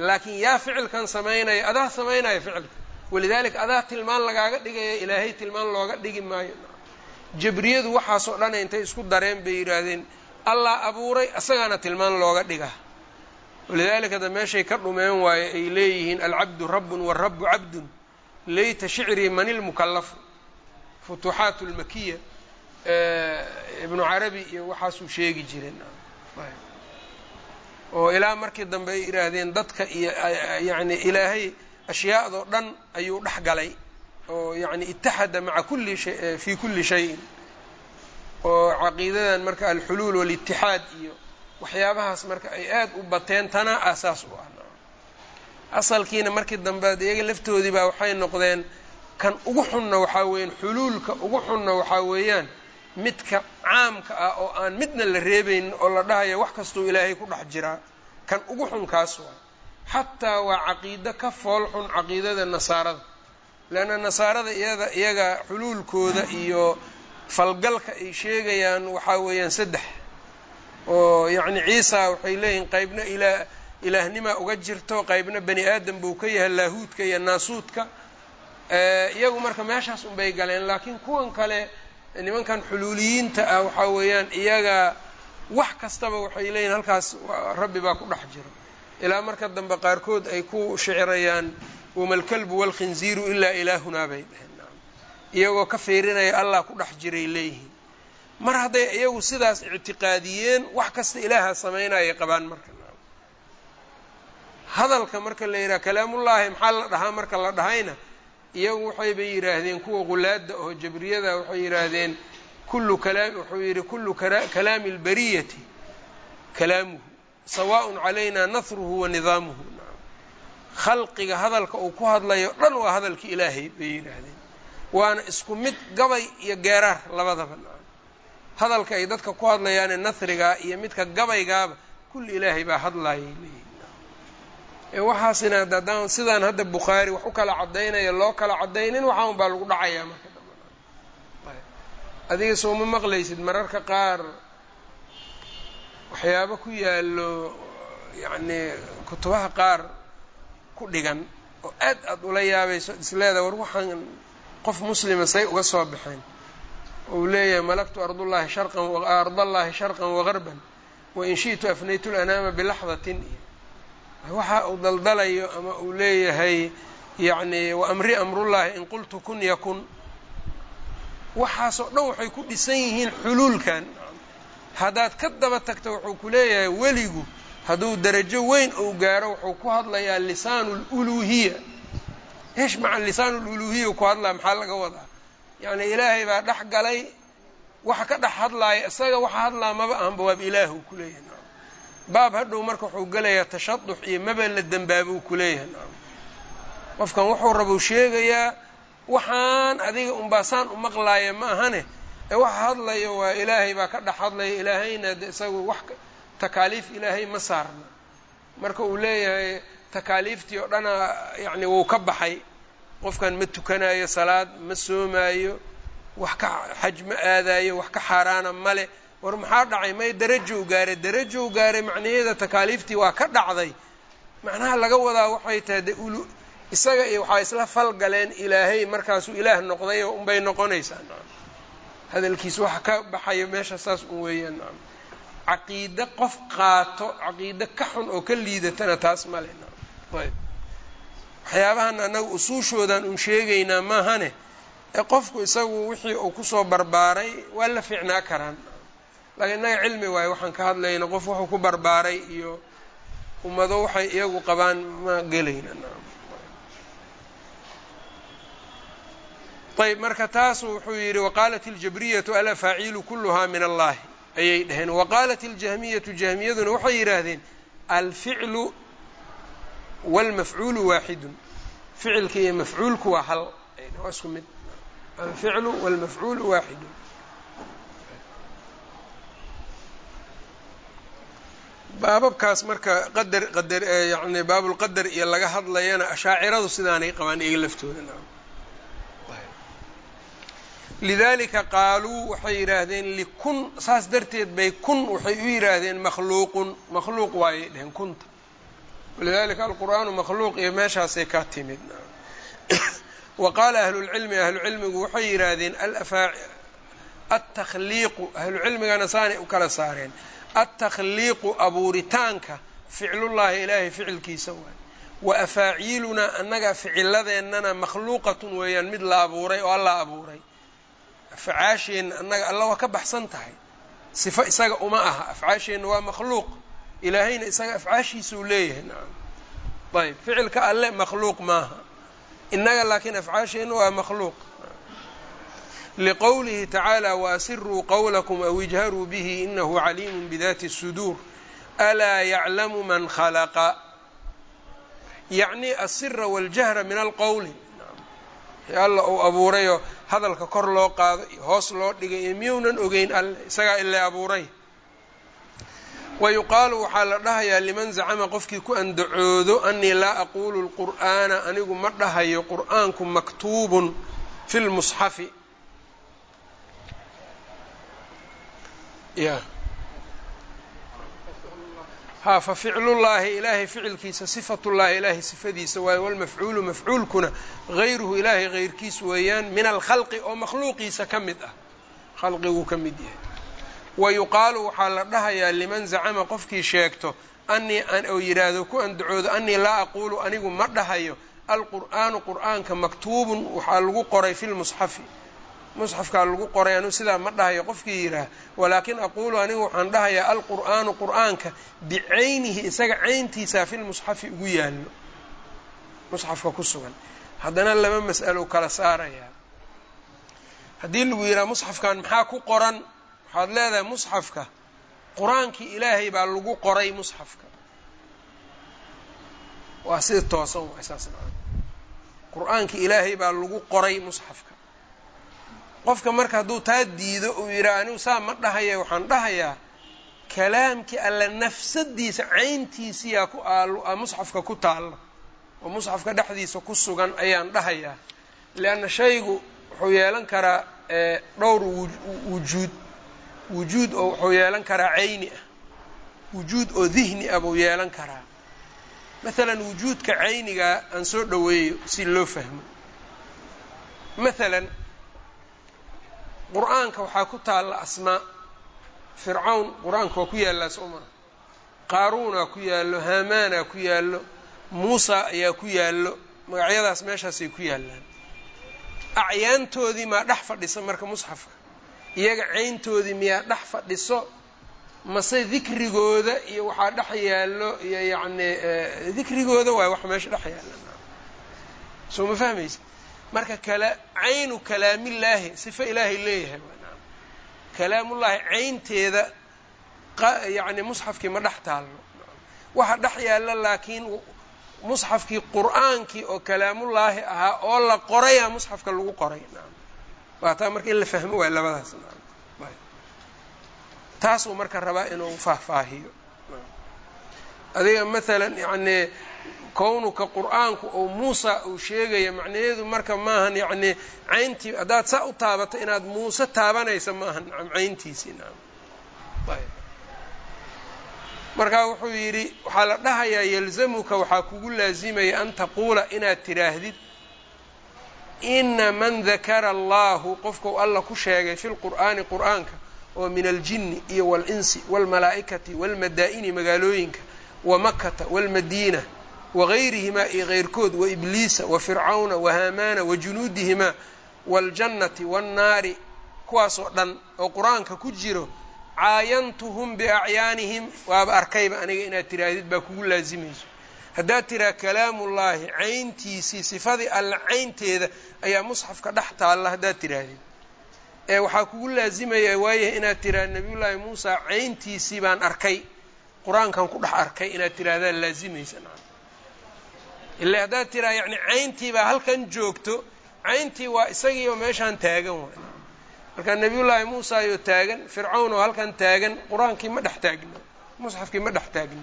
Speaker 1: Laakiin yaa ficilkan samaynaya adaa samaynaya ficilka walidaalika adaa tilmaan lagaaga dhigaya ilaahay tilmaan looga dhigi maayo. Jabriyadu waxaasoo dhan intay isku dareen bay yidhaahdeen allah abuuray asagaana tilmaan looga dhigaa walidaalika da meeshay ka dhumeen waaye ay leeyihiin alcabdu rabbun warabu cabdun layta shicrii man ilmukallafu futuuxaat lmakiya ibnu carabi iyo waxaasuu sheegi jireen oo ilaa markii dambe ay yidhaahdeen dadka iyo yani ilaahay ashyaadoo dhan ayuu dhex galay oo yani itaxada maca kulli sha fi kulli shayin. Oo caqiidadan marka alxuluul walitixaad iyo waxyaabahaas marka ay aad u bateen tana asaas u ah. Asalkiina markii dambe iyaga laftoodii baa waxay noqdeen kan ugu xunna waxaa weeyaan xuluulka ugu xunna waxaa weeyaan midka caamka ah oo aan midna la reebaynin oo la dhahayo wax kastuu ilaahay ku dhex jiraa. Kan ugu xun kaas waa xataa waa caqiido ka fool xun caqiidada nasaarada. Leanna nasaarada iyada iyaga xuluulkooda iyo falgalka ay sheegayaan waxaa weeyaan saddex. Oo yacni ciisa waxay leeyihiin qeybna ilaa ilaahnimaa uga jirto qeybna bani aadam buu ka yahay laahuudka iyo naasuudka. Iyagu marka meeshaas unbay galeen laakiin kuwan kale nimankan xuluuliyiinta ah waxaa weeyaan iyaga wax kastaba waxay leeyihiin halkaas rabbi baa ku dhex jiro ilaa marka dambe qaarkood ay ku shicirayaan wamalkalbu walkhinziiru ilaa ilaahunaa bay dheheen iyagoo ka fiirinaya allah ku dhex jiray leeyihiin. Mar hadday iyagu sidaas ictiqaadiyeen wax kasta ilaaha samaynayay qabaan marka. Hadalka marka la yidhaha kalaamullaahi maxaa la dhahaa marka la dhahayna? Iyagu waxaybay yidhaahdeen kuwa qulaada oo jabriyada waxay yidhaahdeen kullu kalaam wuxuu yidhi kullu kalaami اlbariyati kalaamuhu sawaaء calayna nahruhu wa nidaamuhu. Khalqiga hadalka uu ku hadlayo dhan waa hadalki ilaahay bay yidhaahdeen. Waana isku mid gabay iyo geeraar labadaba. Hadalka ay dadka ku hadlayaane nahrigaa iyo midka gabaygaaba kulli ilaahay baa hadlaayay waxaasina haddaan sidaan hadda bukhaari wax u kala caddaynaya loo kala caddaynin waxaa un baa lagu dhacayaa marka adiga soo ma maqlaysid mararka qaar waxyaabo ku yaallo yacni kutubaha qaar ku dhigan oo aad aada ula yaabayso isleeda war waxaan qof muslima say uga soo baxeen ou leeyahay malaktu ardullahi sharqan ardallahi sharqan wagarban wain shi'tu afnaytu lanaama bilaxdatin. Waxa uu daldalayo ama uu leeyahay yacni waamri amrullahi in qultu kun yakun. Waxaasoo dhan waxay ku dhisan yihiin xuluulkan haddaad ka daba tagto wuxuu ku leeyahay weligu hadduu darajo weyn ou gaaro wuxuu ku hadlayaa lisaanu luluuhiya eesh maca lisaanu luluuhiya ku hadlaya maxaa laga wadaa? Yacni ilaahay baa dhex galay waxa ka dhex hadlaaya isaga waxa hadlaa maba ahanba waaba ilaahu ku leeyahay baab hadhow marka wuxuu gelayaa tashadux iyo maba la dembaabuu ku leeyahay qofkan wuxuu rabuu sheegayaa waxaan adiga unbaasaan u maqlaaya ma ahane ee waxa hadlayo waa ilaahay baa ka dhex hadlaya ilaahayna de isagu wax takaaliif ilaahay ma saarna. Marka uu leeyahay takaaliiftii oo dhana yacni wuu ka baxay. Qofkan ma tukanayo salaad ma soomaayo wax ka xaj ma aadayo wax ka xaaraana male war maxaa dhacay? May darajow gaaray darajow gaaray macnaheeda takaaliiftii waa ka dhacday. Macnaha laga wadaa waxay tahay de ulu isaga iyo waxaa isla falgaleen ilaahay markaasuu ilaah noqday oo unbay noqonaysaa hadalkiis waxa ka baxayo meesha saas un weeyaan. Caqiide qof qaato caqiide ka xun oo ka liidatana taas male ayb. Waxyaabahan annaga usuushoodan un sheegaynaa maahane. Ee qofku isagu wixii uu ku soo barbaaray waa la fiicnaa karaan. Laakiin innaga cilmi waayo waxaan ka hadlayna qof wuxuu ku barbaaray iyo ummado waxay iyagu qabaan ma gelayna ayb marka taasu wuxuu yidhi waqaalat iljabriyatu alafaaciilu kuluhaa min allahi. Ayay dhaheen waqaalat iljahmiyatu jahmiyaduna waxay yidhaahdeen alficlu wاlmafcuulu waaxidun ficilka iyo mafcuulku waa hal. Waa isku mid. Alficlu wاlmafcuulu waaxidun baababkaas marka qadar qadar yani baabulqadar iyo laga hadlayana ashaaciradu sidaanay qabaan iyaga laftooda lidalika qaaluu waxay yidhaahdeen likun saas darteed bay kun waxay u yidhaahdeen makhluuqun makhluuq waayay dheheen kunta walidalika alqur'aanu makhluuq iyo meeshaasay ka timid wa qaala ahlulcilmi ahlucilmigu waxay yidhaahdeen attakhliiqu ahlucilmigana saanay u kala saareen altakhliiqu abuuritaanka ficlullaahi ilaahay ficilkiisa waay wa afaaciilunaa annaga ficiladeennana makhluuqatun weeyaan mid la abuuray oo alla abuuray afcaasheenna annaga alla waa ka baxsan tahay sifo isaga uma aha. Afcaasheenna waa makhluuq. Ilaahayna isaga afcaashiisuu leeyahay. Nacam ayb ficilka alle makhluuq maaha. Innaga laakiin afcaasheenna waa makhluuq. Liqowlihi tacaala waasiruu qowlakum aw ijharuu bihi inahu caliimun bidaati suduur. Alaa yaclamu man khalaqa? Yacnii asira waljahra min alqowli alla uu abuurayoo hadalka kor loo qaado hoos loo dhigay iyo miyuunan ogeyn alle isagaa ile abuuray. Wa yuqaalu waxaa la dhahayaa liman zacama qofkii ku andacoodo anii laa aquulu lqur'aana anigu ma dhahayo qur'aanku maktuubun fi lmusxafi ya ha fa ficlullaahi ilaahay ficilkiisa sifatullaahi ilaahay sifadiisa waaye walmafcuulu mafcuulkuna gayruhu ilaahay geyrkiis weeyaan min alkhalqi oo makhluuqiisa ka mid ah. Khalqiguu ka mid yahay. Wa yuqaalu waxaa la dhahayaa liman zacama qofkii sheegto anii oo yidhaahdo ku andacoodo anii laa aquulu anigu ma dhahayo alqur'aanu qur'aanka maktuubun waxaa lagu qoray fi lmusxafi musxafkaa lagu qoray anigu sidaa ma dhahayo qofkii yidhaah walaakin aquulu anigu waxaan dhahayaa alqur'aanu qur'aanka bicaynihi isaga cayntiisaa fi lmusxafi ugu yaallo. Musxafka ku sugan. Haddana laba mas'alo kala saarayaa haddii lagu yidhaha musxafkan maxaa ku qoran? Waxaad leedahay musxafka qur'aankii ilaahay baa lagu qoray musxafka waa sida toosan qur'aankii ilaahay baa lagu qoray musxafka qofka marka hadduu taa diido uu yidhaha anigu saa ma dhahaya waxaan dhahayaa. Kalaamkii alle nafsadiisa cayntiisiyaa ku aal musxafka ku taalla oo musxafka dhexdiisa ku sugan ayaan dhahayaa. Lianna shaygu wuxuu yeelan karaa dhowr wujuud wujuud oo wuxuu yeelan karaa cayni ah wujuud oo dihni ah buu yeelan karaa. Maalan wujuudka caynigaa aan soo dhoweeyo si loo fahmo. Maalan qur'aanka waxaa ku taalla asmaa. Fircawn qur'aanka waa ku yaallaa soo maa qaaruunaa ku yaallo haamaanaa ku yaallo muusa ayaa ku yaallo magacyadaas meeshaasay ku yaallaan. Acyaantoodii maa dhex fadhisa marka musxafka iyaga cayntoodii miyaa dhex fadhiso mase dikrigooda iyo waxaa dhex yaallo iyo yacni dikrigooda waay wax meesha dhex yaalla. Soo ma fahmaysa marka kala caynu kalaamillaahi sifo ilaahay leeyahay kalaamullaahi caynteeda yacni musxafkii ma dhex taallo. Waxa dhex yaalla laakiin musxafkii qur'aankii oo kalaamullaahi ahaa oo la qoraya musxafka lagu qoray waa taa marka in la fahmo waay labadaas taasuu marka rabaa inuu faahfaahiyo. Adiga maalan yacni kownuka qur'aanku ou muusa uu sheegaya macnaheedu marka maahan yacni cayntii haddaad saa u taabato inaad muuse taabanaysa maahan nacam cayntiisii nacam. Ayb marka wuxuu yidhi waxaa la dhahayaa yalzamuka waxaa kugu laasimaya an taquula inaad tidhaahdid ina man dakara allahu qofkau alla ku sheegay fi lqur'aani qur'aanka oo min aljini iyo walinsi walmalaa'ikati walmadaa-ini magaalooyinka wa makata walmadiina wagayrihimaa iyo keyrkood waibliisa wafircawna wahaamaana wajunuudihimaa waaljannati waannaari kuwaasoo dhan oo qur'aanka ku jiro caayantuhum biacyaanihim waaba arkayba aniga inaad tiraahdid baa kugu laasimayso haddaad tiraa kalaamullaahi cayntiisii sifadii alla caynteeda ayaa musxafka dhex taalla haddaad tiraahdid ee waxaa kugu laasimaya waayahay inaad tiraa nabiyullaahi muusa cayntiisii baan arkay. Qur'aankan ku dhex arkay inaad tiraahdaa laasimaysa ila haddaad tiraa yacni cayntii baa halkan joogto cayntii waa isagii oo meeshaan taagan waay. Marka nabiyullaahi muusa ayoo taagan fircawn oo halkan taagan qur'aankii ma dhex taagno musxafkii ma dhex taagno.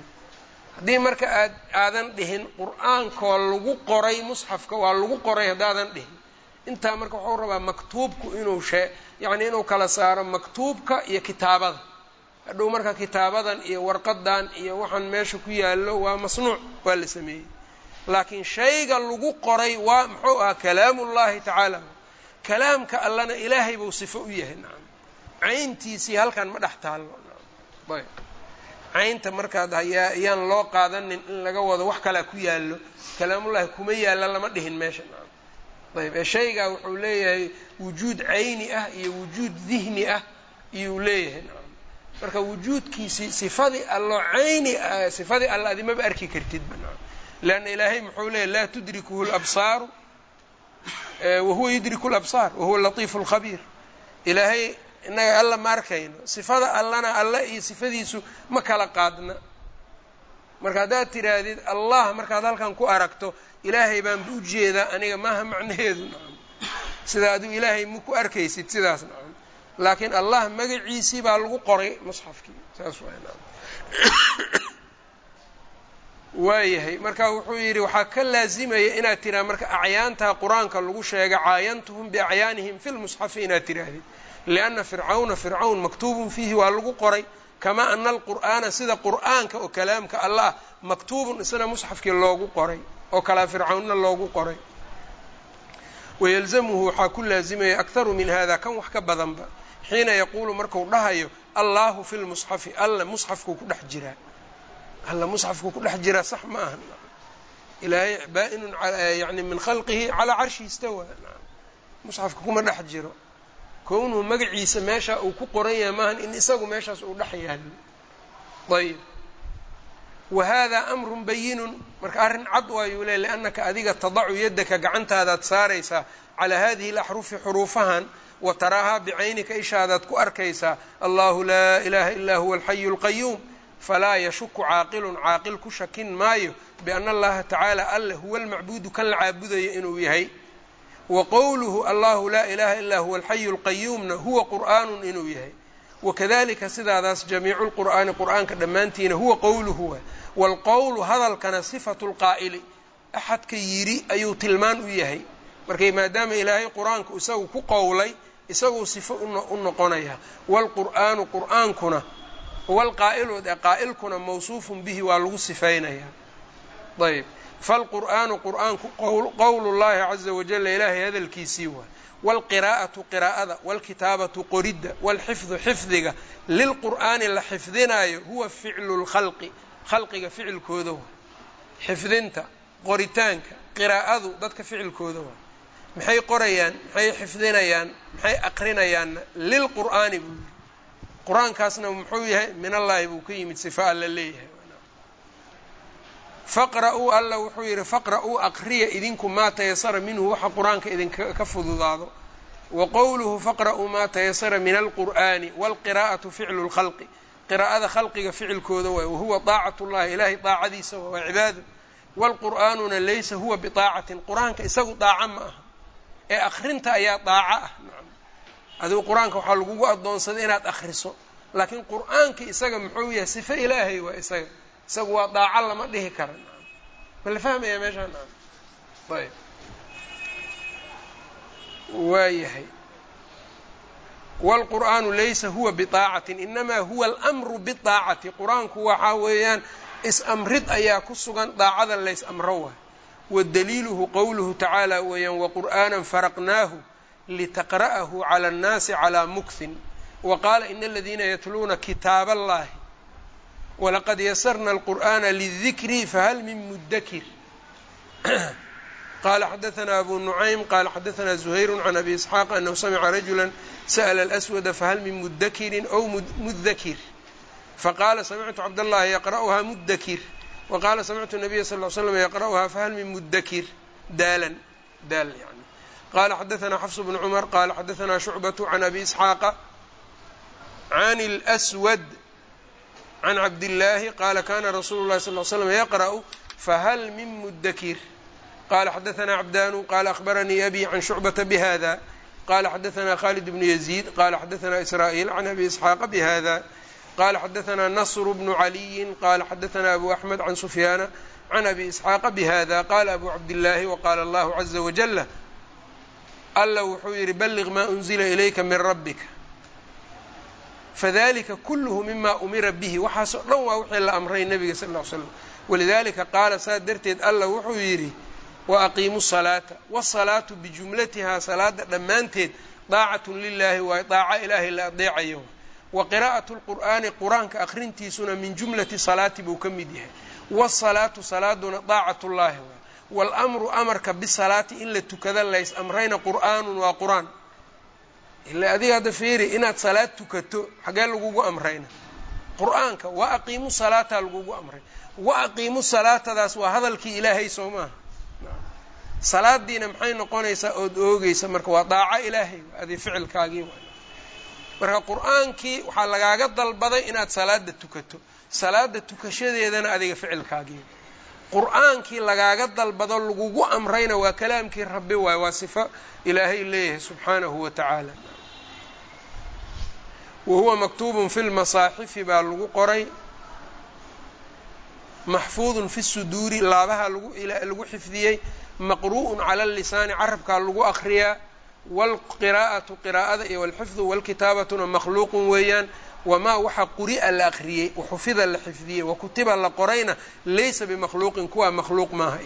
Speaker 1: Haddii marka aad aadan dhihin qur'aankoo lagu qoray musxafka waa lagu qoray haddaadan dhihin. Intaa marka wuxuu rabaa maktuubku inuu shee yacni inuu kala saaro maktuubka iyo kitaabada. Hadhow marka kitaabadan iyo warqadan iyo waxaan meesha ku yaallo waa masnuuc waa la sameeyey laakiin shayga lagu qoray waa muxuu ahaa kalaamullahi tacaala. Kalaamka allana ilaahay buu sifo u yahay nacam cayntiisii halkan ma dhex taallo ayb caynta markaad hayaa loo qaadanin in laga wado wax kalea ku yaallo kalaamullahi kuma yaalla lama dhihin meesha nacam ayb ee shaygaa wuxuu leeyahay wujuud cayni ah iyo wujuud dihni ah iyuu leeyahay nacam marka wujuudkiisii sifadii allo cayni sifadii alla adi maba arki kartidba nacam leanna ilaahay muxuu leeyahy laa tudrikuhu labsaaru wahuwa yudriku labsaar wahuwa latiifu lkhabiir ilaahay innaga alla ma arkayno sifada allana alla iyo sifadiisu ma kala qaadna marka haddaad tidhaahdid allah markaad halkan ku aragto ilaahay baanba u jeedaa aniga maaha macnaheedu nacam sida adigu ilaahay ma ku arkaysid sidaas nacam laakiin allah magaciisii baa lagu qoray musxafkii saas waay nacam waayahay. Marka wuxuu yidhi waxaa ka laasimaya inaad tiraa marka acyaantaa qur'aanka lagu sheega caayantuhum biacyaanihim fi lmusxafi inaad tiraahdid lianna fircawna fircawn maktuubun fiihi waa lagu qoray kamaa ana alqur'aana sida qur'aanka oo kalaamka allah maktuubun isna musxafkii loogu qoray oo kalaa fircawnna loogu qoray. Wayalzamuhu waxaa ku laazimaya akharu min hada kan wax ka badanba xiina yaquulu marku dhahayo allahu fi lmusxafi alla musxafkuu ku dhex jiraa alla musxafkuu ku dhex jiraa sax ma aha. Ilaahay baa-inun yani min khalqihi calaa carshi istawa. Musxafka kuma dhex jiro. Kownuhu magaciisa meesha uu ku qoran yahay maahan in isagu meeshaas uu dhex yaalo ayb wa hada amrun bayinun marka arrin cad waayuu le liannaka adiga tadacu yaddaka gacantaadaad saaraysaa calaa hadihi alaxrufi xuruufahan wa taraahaa bicaynika ishaadaad ku arkaysaa allahu laa ilaha ilaa huwa alxayu اlqayuum falaa yashuku caaqilun caaqil ku shakin maayo biana allaha tacaala alle huwa almacbuudu kan la caabudayo inuu yahay wa qowluhu allahu laa ilaha ilaa huwa alxayu اlqayuumna huwa qur'aanun inuu yahay wakadalika sidaadaas jamiicu lqur'aani qur'aanka dhammaantiina huwa qowluhu wa waalqowlu hadalkana sifatu lqaa'ili axadka yidhi ayuu tilmaan u yahay markay maadaama ilaahay qur'aanku isagu ku qowlay isaguu sifo u noqonaya waalqur'aanu qur'aankuna waalqaa'ilu ee qaa'ilkuna mawsuufun bihi waa lagu sifaynayaa ayb falqur'aanu qur'aanku qowlu llahi caza wajala ilaahay hadalkiisii waay waalqiraa'atu qiraa'ada waalkitaabatu qoridda waalxifdu xifdiga lilqur'aani la xifdinaayo huwa ficlu lkhalqi khalqiga ficilkooda waay xifdinta qoritaanka qiraa'adu dadka ficilkooda waay maxay qorayaan maxay xifdinayaan maxay aqrinayaanna lilqur'aani buu yidhi qur'aankaasna muxuu yahay min allaahi buu ka yimid sifa alla leeyahay. Faqra-uu alla wuxuu yidhi faqra-uu aqriya idinku maa tayasara minhu waxa qur'aanka idinka fududaado. Wa qowluhu faqra-uu maa tayasara min alqur'ani waalqiraa'atu ficlu lkhalqi qiraa'ada khalqiga ficilkooda waay wahuwa daacat llahi ilaahay daacadiisa waa waa cibaado waalqur'aanuna laysa huwa bitaacatin qur'aanka isagu daaca ma aha ee akrinta ayaa daaco ah adigu qur-aanka waxaa lagugu addoonsaday inaad akriso laakiin qur-aanka isaga muxuu yahay sife ilaahay waa isaga isagu waa daaco lama dhihi kara ma la fahmaya meeshaan ayb waayahay wاlqur'aanu laysa huwa biطaacatin inamaa huwa almru biطaacati qur-aanku waxaa weeyaan is-amrid ayaa ku sugan daacada lays amro waay wadaliiluhu qowluhu tacaala weeyaan waqur'aana faraqnaahu litaqra'ahu calى اnnaasi calىa mukhin waqaala in aladiina yatluuna kitaab allahi walaqad yasarna alqur'ana lidikri fahal min mudakir qala xadaثna abu nucaym qala xadaثna زuhayr can abi isxaaq anahu samca rajula sأla اlأswada fahal min mudakirin ow mudakir faqala samictu cabdاllahi yaqra'uha mudakir waqala samictu nabiya sal ly slam yaqra'uha fahal min mudakir daalan daal yani qala xadaثna xfs bn cmar qala xadaثna shucbaة can abi isxaaqa can اlأswad can cabdillaahi qala kana rasuulu lahi sal l slam yaqra'u fahal min mudakir qala xadaثna cabdanu qala akhbaranii abi can shucbata bihada qala xadaثna khalid bnu yaziid qala xadaثna israa'iil can abi isxaaqa bihada qala xadaثna nasr bnu caliyi qala xadaثna abu axmed can sufyaana can abi isxaaqa bihada qala abu cabdillaahi waqala allahu caza wajala alla wuxuu yihi balliq ma unzila ilayka min rabbika fadalika kulluhu mima umira bihi. Waxaasoo dhan waa wixii la amray nabiga sal ll slam walidalika qaala saa darteed alla wuxuu yidhi wa aqiimu salaata wasalaatu bijumlatihaa salaada dhammaanteed daacatun lilaahi waay daaca ilaahay la adeecayo wa qiraa'atu lqur'aani qur'aanka aqrintiisuna min jumlati salaati buu ka mid yahay. Wasalaatu salaaduna daacatu llaahi waay waalamru amarka bisalaati in la tukada lays amrayna qur'aanun waa qur'aan ila adiga hadda fiiri inaad salaad tukato xagee lagugu amrayna qur'aanka wa aqiimu salaataa lagugu amray wa aqiimu salaatadaas waa hadalkii ilaahay soo maaha salaadiina maxay noqonaysaa ood oogeysa marka waa daaco ilaahay adi ficilkaagii marka qur'aankii waxaa lagaaga dalbaday inaad salaada tukato salaada tukashadeedana adiga ficilkaagii qur'aankii lagaaga dalbado lagugu amrayna waa kalaamkii rabbi waay waa sifo ilaahay leeyahay subxaanahu wa tacaala. Wa huwa maktuubun fi lmasaaxifi baa lagu qoray. Maxfuudun fi suduuri laabaha lagu xifdiyey. Maqru'un cala lisaani carabkaa lagu akriyaa waalqiraa'atu qiraa'ada iyo walxifdu walkitaabatuna makhluuqun weeyaan wamaa waxa quri'a la aqriyey waxufida la xifdiyey wakutiba la qorayna laysa bimakhluuqin kuwaa makhluuq maaha.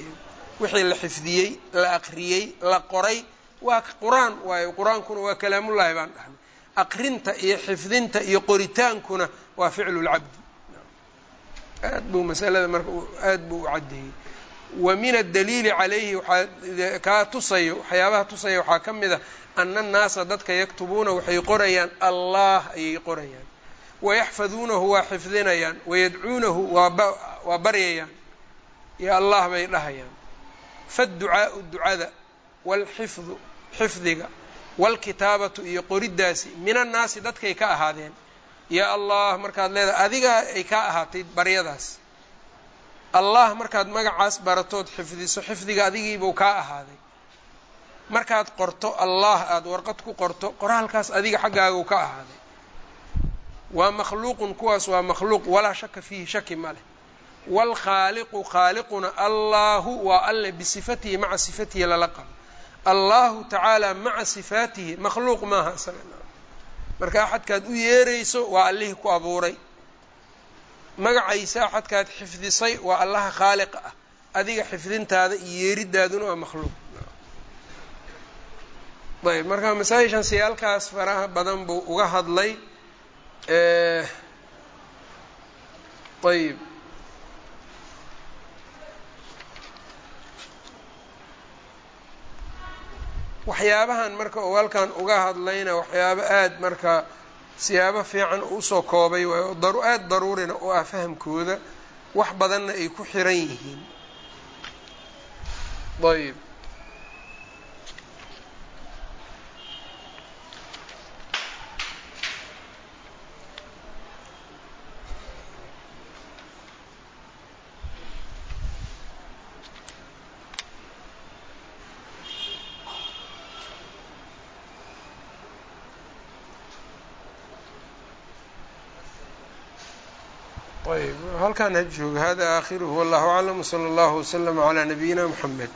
Speaker 1: Wixii la xifdiyey la aqriyey la qoray waa qur'aan waayo qur'aankuna waa kalaamullaahi baan dhahnay aqrinta iyo xifdinta iyo qoritaankuna waa ficlu aad buu masalada marka aad buu u caddeeyey wa min addaliili calayhi kaa tusayo waxyaabaha tusaya waxaa ka mid a ana annaasa dadka yaktubuuna waxay qorayaan allah ayay qorayaan wayaxfaduunahu waa xifdinayaan wayadcuunahu waa baryayaan yo allah bay dhahayaan faadducaau ducada waalxifdu xifdiga waalkitaabatu iyo qoriddaasi min annaasi dadkay ka ahaadeen yaa allah markaad leedahay adigaa ay ka ahaatay baryadaas allah markaad magacaas baratood xifdiso xifdiga adigiibuu kaa ahaaday markaad qorto allah aada warqad ku qorto qoraalkaas adiga xaggaagu ka ahaaday waa makhluuqun kuwaas waa makhluuq. Walaa shaka fiihi shaki ma leh. Waalkhaaliqu khaaliquna allahu waa alle bisifatihi maca sifatihi lala qabo allahu tacaala maca sifaatihi makhluuq maaha isaga. Marka axadkaad u yeerayso waa allihii ku abuuray. Magacaysa axadkaad xifdisay waa allaha khaaliqa ah. Adiga xifdintaada iyo yeeridaaduna waa makhluuq. Ayb marka masaa-ishan siyaalkaas faraha badan buu uga hadlay ayb. Waxyaabahan marka uu halkan uga hadlayna waxyaabo aada marka siyaabo fiican u soo koobay waayo aada daruurina u ah fahamkooda wax badanna ay ku xiran yihiin. Ayb ayb halkan ha jooga hada aakhiruhu wallahu aclam wsala allahu waslama calaa nabiyina mxamed